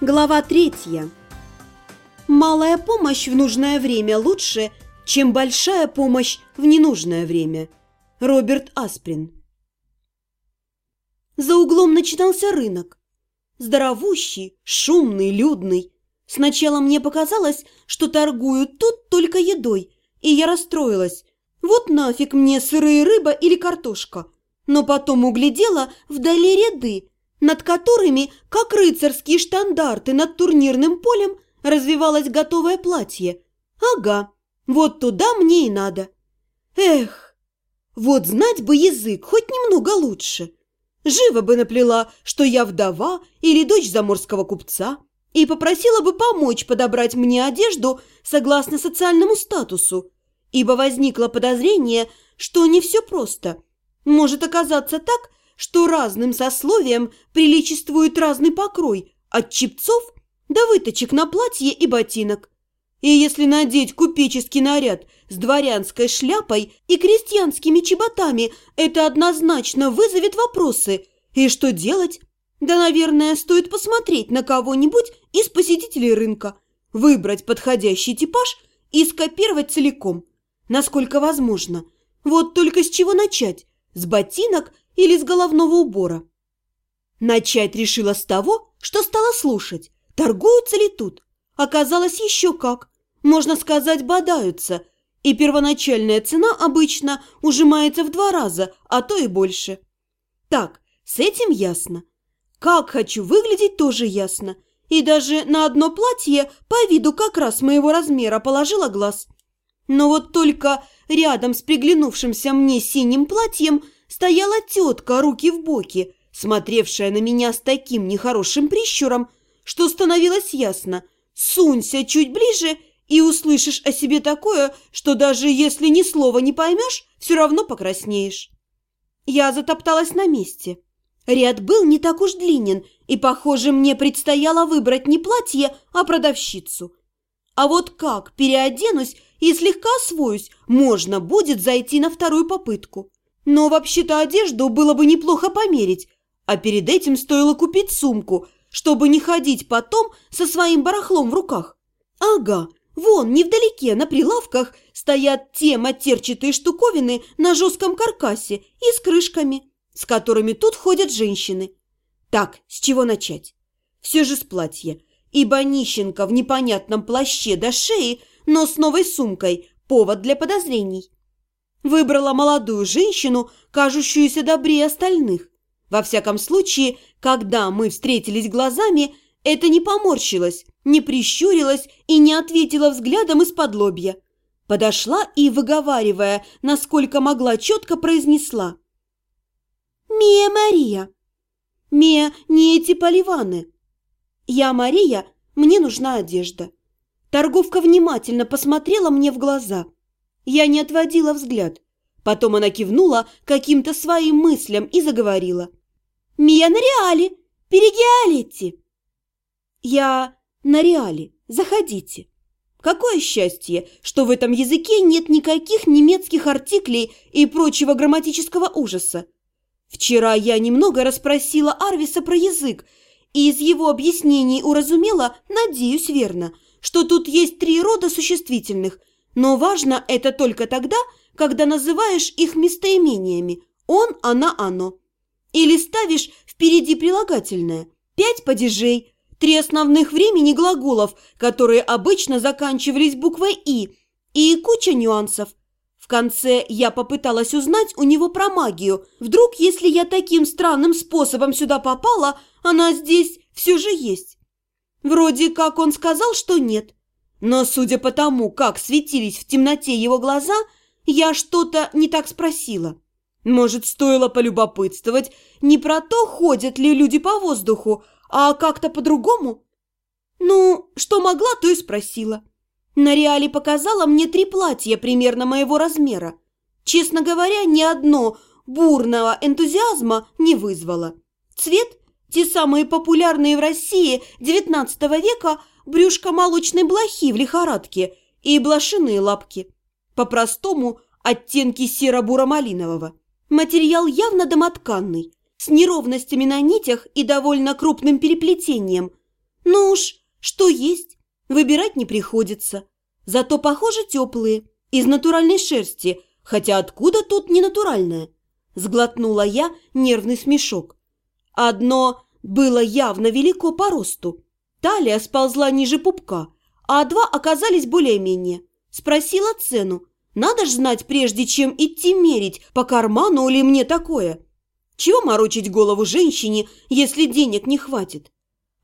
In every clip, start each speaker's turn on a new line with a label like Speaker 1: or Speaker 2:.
Speaker 1: Глава третья. Малая помощь в нужное время лучше, чем большая помощь в ненужное время. Роберт Асприн. За углом начинался рынок. Здоровущий, шумный, людный. Сначала мне показалось, что торгуют тут только едой, и я расстроилась. Вот нафиг мне сырая рыба или картошка. Но потом углядела вдали ряды, над которыми, как рыцарские штандарты над турнирным полем, развивалось готовое платье. Ага, вот туда мне и надо. Эх, вот знать бы язык хоть немного лучше. Живо бы наплела, что я вдова или дочь заморского купца, и попросила бы помочь подобрать мне одежду согласно социальному статусу, ибо возникло подозрение, что не все просто. Может оказаться так, что разным сословиям приличествует разный покрой, от чепцов до выточек на платье и ботинок. И если надеть купеческий наряд с дворянской шляпой и крестьянскими чеботами, это однозначно вызовет вопросы. И что делать? Да, наверное, стоит посмотреть на кого-нибудь из посетителей рынка, выбрать подходящий типаж и скопировать целиком, насколько возможно. Вот только с чего начать? С ботинок или с головного убора. Начать решила с того, что стала слушать, торгуются ли тут. Оказалось, еще как. Можно сказать, бодаются. И первоначальная цена обычно ужимается в два раза, а то и больше. Так, с этим ясно. Как хочу выглядеть, тоже ясно. И даже на одно платье по виду как раз моего размера положила глаз. Но вот только рядом с приглянувшимся мне синим платьем – стояла тетка, руки в боки, смотревшая на меня с таким нехорошим прищуром, что становилось ясно. Сунься чуть ближе и услышишь о себе такое, что даже если ни слова не поймешь, все равно покраснеешь. Я затопталась на месте. Ряд был не так уж длинен, и, похоже, мне предстояло выбрать не платье, а продавщицу. А вот как переоденусь и слегка освоюсь, можно будет зайти на вторую попытку. Но вообще-то одежду было бы неплохо померить, а перед этим стоило купить сумку, чтобы не ходить потом со своим барахлом в руках. Ага, вон, невдалеке, на прилавках, стоят те матерчатые штуковины на жестком каркасе и с крышками, с которыми тут ходят женщины. Так, с чего начать? Все же с платья, ибо нищенка в непонятном плаще до шеи, но с новой сумкой – повод для подозрений. Выбрала молодую женщину, кажущуюся добрее остальных. Во всяком случае, когда мы встретились глазами, это не поморщилось, не прищурилось и не ответила взглядом из-под лобья. Подошла и, выговаривая, насколько могла, четко произнесла. «Мия Мария!» «Мия, не эти поливаны!» «Я Мария, мне нужна одежда». Торговка внимательно посмотрела мне в глаза – я не отводила взгляд. Потом она кивнула каким-то своим мыслям и заговорила. «Мия на реале! Перегиалите!» «Я на реале. Заходите!» Какое счастье, что в этом языке нет никаких немецких артиклей и прочего грамматического ужаса. Вчера я немного расспросила Арвиса про язык, и из его объяснений уразумела, надеюсь верно, что тут есть три рода существительных – но важно это только тогда, когда называешь их местоимениями «он», «она», «оно». Или ставишь впереди прилагательное. Пять падежей, три основных времени глаголов, которые обычно заканчивались буквой «и», и куча нюансов. В конце я попыталась узнать у него про магию. Вдруг, если я таким странным способом сюда попала, она здесь все же есть. Вроде как он сказал, что нет – но, судя по тому, как светились в темноте его глаза, я что-то не так спросила. Может, стоило полюбопытствовать не про то, ходят ли люди по воздуху, а как-то по-другому? Ну, что могла, то и спросила. На реале показала мне три платья примерно моего размера. Честно говоря, ни одно бурного энтузиазма не вызвало. Цвет, те самые популярные в России XIX века, брюшко молочной блохи в лихорадке и блошиные лапки. По-простому оттенки серо-буро-малинового. Материал явно домотканный, с неровностями на нитях и довольно крупным переплетением. Ну уж, что есть, выбирать не приходится. Зато, похоже, теплые, из натуральной шерсти, хотя откуда тут не натуральная? Сглотнула я нервный смешок. Одно было явно велико по росту. Талия сползла ниже пупка, а два оказались более-менее. Спросила цену. Надо ж знать, прежде чем идти мерить, по карману ли мне такое. Чего морочить голову женщине, если денег не хватит?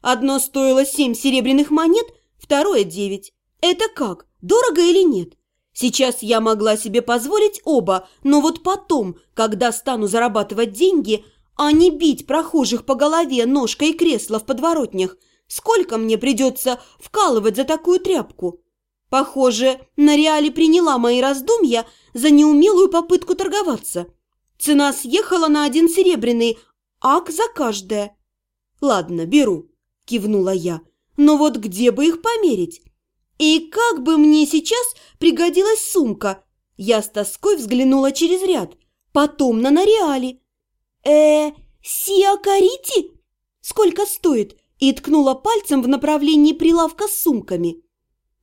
Speaker 1: Одно стоило семь серебряных монет, второе – девять. Это как, дорого или нет? Сейчас я могла себе позволить оба, но вот потом, когда стану зарабатывать деньги, а не бить прохожих по голове ножкой кресла в подворотнях, сколько мне придется вкалывать за такую тряпку? Похоже, на реале приняла мои раздумья за неумелую попытку торговаться. Цена съехала на один серебряный, ак за каждое. «Ладно, беру», – кивнула я. «Но вот где бы их померить? И как бы мне сейчас пригодилась сумка?» Я с тоской взглянула через ряд, потом на Нориали. э сиакарити? Сколько стоит?» И ткнула пальцем в направлении прилавка с сумками.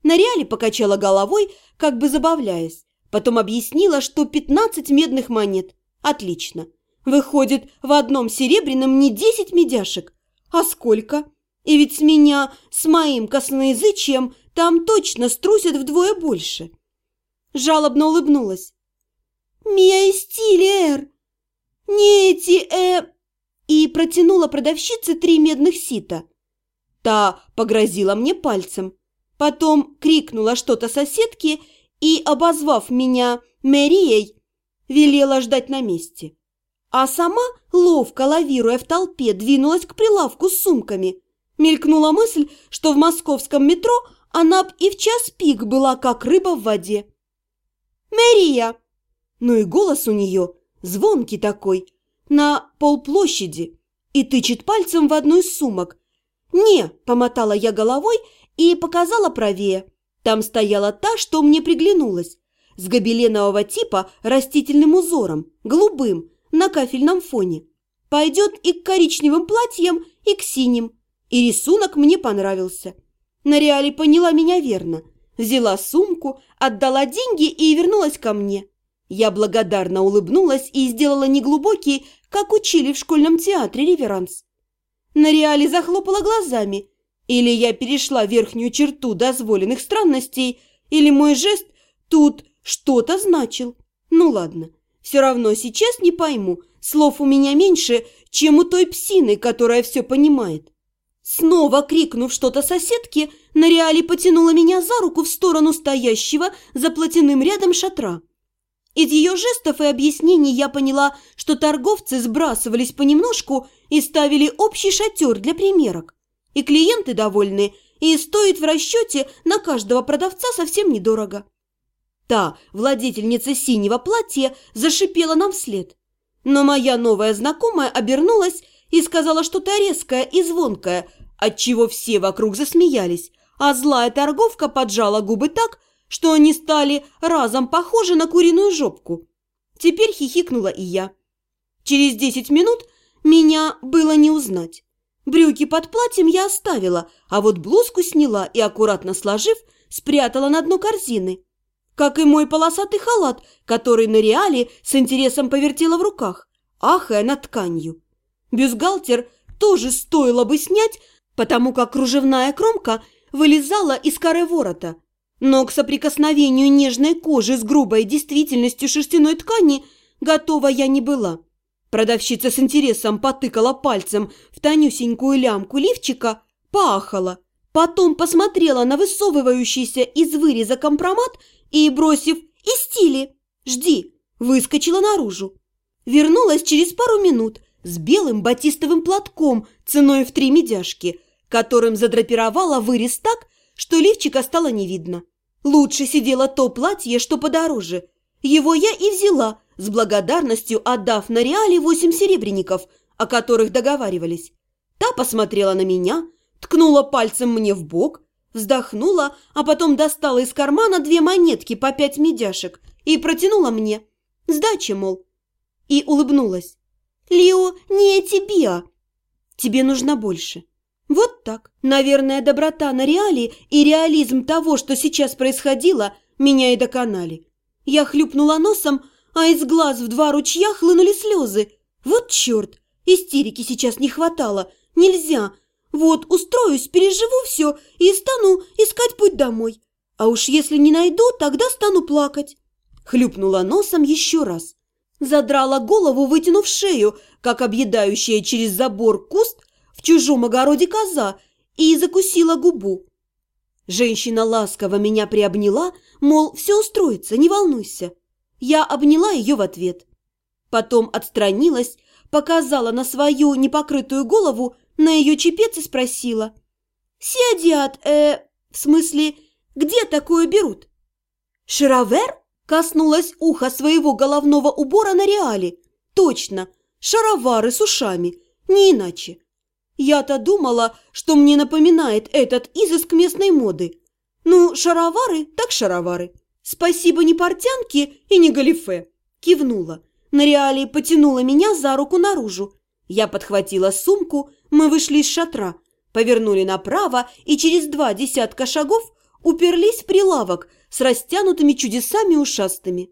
Speaker 1: Нориали покачала головой, как бы забавляясь. Потом объяснила, что пятнадцать медных монет – Отлично. Выходит, в одном серебряном не десять медяшек. А сколько? И ведь с меня, с моим косноязычием, там точно струсят вдвое больше. Жалобно улыбнулась. «Мия стилер! Не эти, э...» И протянула продавщице три медных сита. Та погрозила мне пальцем. Потом крикнула что-то соседке и, обозвав меня Мэрией, велела ждать на месте. А сама, ловко лавируя в толпе, двинулась к прилавку с сумками. Мелькнула мысль, что в московском метро она б и в час пик была, как рыба в воде. «Мэрия!» Ну и голос у нее, звонкий такой, на полплощади, и тычет пальцем в одну из сумок. «Не!» – помотала я головой и показала правее. Там стояла та, что мне приглянулась с гобеленового типа растительным узором, голубым, на кафельном фоне. Пойдет и к коричневым платьям, и к синим. И рисунок мне понравился. На реале поняла меня верно. Взяла сумку, отдала деньги и вернулась ко мне. Я благодарно улыбнулась и сделала неглубокий, как учили в школьном театре, реверанс. На реале захлопала глазами. Или я перешла верхнюю черту дозволенных странностей, или мой жест тут что-то значил. Ну ладно, все равно сейчас не пойму. Слов у меня меньше, чем у той псины, которая все понимает. Снова крикнув что-то соседке, Нориали потянула меня за руку в сторону стоящего за платяным рядом шатра. Из ее жестов и объяснений я поняла, что торговцы сбрасывались понемножку и ставили общий шатер для примерок. И клиенты довольны, и стоит в расчете на каждого продавца совсем недорого. Та, владительница синего платья, зашипела нам вслед. Но моя новая знакомая обернулась и сказала что-то резкое и звонкое, отчего все вокруг засмеялись, а злая торговка поджала губы так, что они стали разом похожи на куриную жопку. Теперь хихикнула и я. Через десять минут меня было не узнать. Брюки под платьем я оставила, а вот блузку сняла и, аккуратно сложив, спрятала на дно корзины как и мой полосатый халат, который на реале с интересом повертела в руках, ахая над тканью. Бюстгальтер тоже стоило бы снять, потому как кружевная кромка вылезала из коры ворота. Но к соприкосновению нежной кожи с грубой действительностью шерстяной ткани готова я не была. Продавщица с интересом потыкала пальцем в тонюсенькую лямку лифчика, пахала. Потом посмотрела на высовывающийся из выреза компромат и, бросив «И стили! Жди!» выскочила наружу. Вернулась через пару минут с белым батистовым платком ценой в три медяшки, которым задрапировала вырез так, что лифчика стало не видно. Лучше сидело то платье, что подороже. Его я и взяла, с благодарностью отдав на реале восемь серебряников, о которых договаривались. Та посмотрела на меня, ткнула пальцем мне в бок, Вздохнула, а потом достала из кармана две монетки по пять медяшек и протянула мне. Сдача, мол. И улыбнулась. «Лио, не тебе, а. Тебе нужно больше. Вот так. Наверное, доброта на реале и реализм того, что сейчас происходило, меня и доконали. Я хлюпнула носом, а из глаз в два ручья хлынули слезы. Вот черт! Истерики сейчас не хватало. Нельзя. Вот устроюсь, переживу все и стану искать путь домой. А уж если не найду, тогда стану плакать. Хлюпнула носом еще раз. Задрала голову, вытянув шею, как объедающая через забор куст в чужом огороде коза, и закусила губу. Женщина ласково меня приобняла, мол, все устроится, не волнуйся. Я обняла ее в ответ. Потом отстранилась, показала на свою непокрытую голову, на ее чепец и спросила. «Сиадиат, э, в смысле, где такое берут?» «Шаровер?» коснулась уха своего головного убора на реале. «Точно, шаровары с ушами, не иначе. Я-то думала, что мне напоминает этот изыск местной моды. Ну, шаровары так шаровары. Спасибо не портянке и не галифе. Кивнула. На реале потянула меня за руку наружу. Я подхватила сумку, мы вышли из шатра, повернули направо и через два десятка шагов уперлись в прилавок с растянутыми чудесами ушастыми.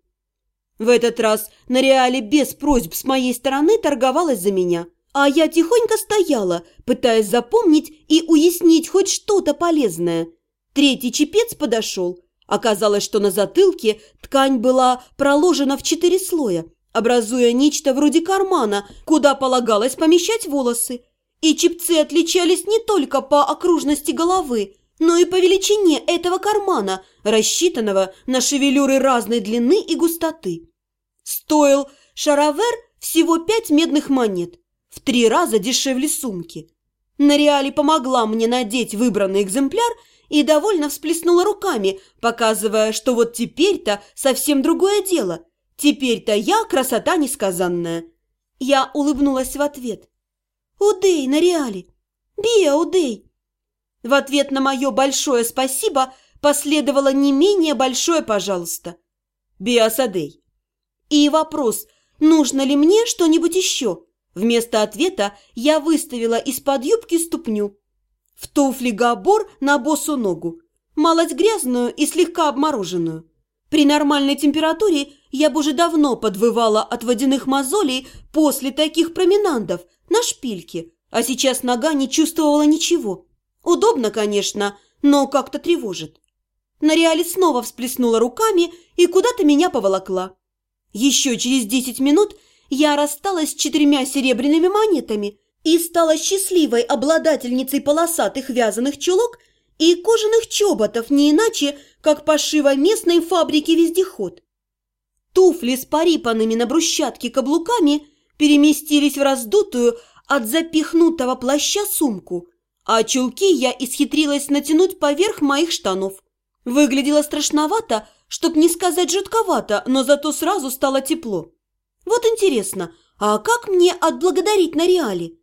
Speaker 1: В этот раз на реале без просьб с моей стороны торговалась за меня – а я тихонько стояла, пытаясь запомнить и уяснить хоть что-то полезное. Третий чепец подошел. Оказалось, что на затылке ткань была проложена в четыре слоя, образуя нечто вроде кармана, куда полагалось помещать волосы. И чепцы отличались не только по окружности головы, но и по величине этого кармана, рассчитанного на шевелюры разной длины и густоты. Стоил шаровер всего пять медных монет, в три раза дешевле сумки. Нариали помогла мне надеть выбранный экземпляр и довольно всплеснула руками, показывая, что вот теперь-то совсем другое дело. Теперь-то я красота несказанная. Я улыбнулась в ответ. «Удей, Нариали! Биа, Удей!» В ответ на мое большое спасибо последовало не менее большое «пожалуйста». «Биасадей!» И вопрос, нужно ли мне что-нибудь еще – Вместо ответа я выставила из-под юбки ступню. В туфли габор на босу ногу, малость грязную и слегка обмороженную. При нормальной температуре я бы уже давно подвывала от водяных мозолей после таких променандов на шпильке, а сейчас нога не чувствовала ничего. Удобно, конечно, но как-то тревожит. Нариали снова всплеснула руками и куда-то меня поволокла. Еще через десять минут – я рассталась с четырьмя серебряными монетами и стала счастливой обладательницей полосатых вязаных чулок и кожаных чоботов не иначе, как пошива местной фабрики «Вездеход». Туфли с порипанными на брусчатке каблуками переместились в раздутую от запихнутого плаща сумку, а чулки я исхитрилась натянуть поверх моих штанов. Выглядело страшновато, чтоб не сказать жутковато, но зато сразу стало тепло. Вот интересно, а как мне отблагодарить на реале?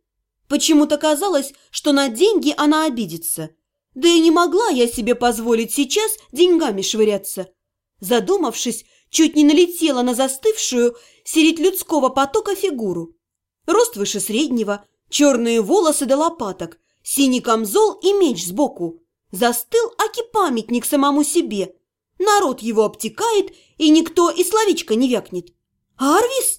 Speaker 1: Почему-то казалось, что на деньги она обидится. Да и не могла я себе позволить сейчас деньгами швыряться. Задумавшись, чуть не налетела на застывшую средь людского потока фигуру. Рост выше среднего, черные волосы до лопаток, синий камзол и меч сбоку. Застыл аки-памятник самому себе. Народ его обтекает, и никто и словечко не вякнет. «Арвис?»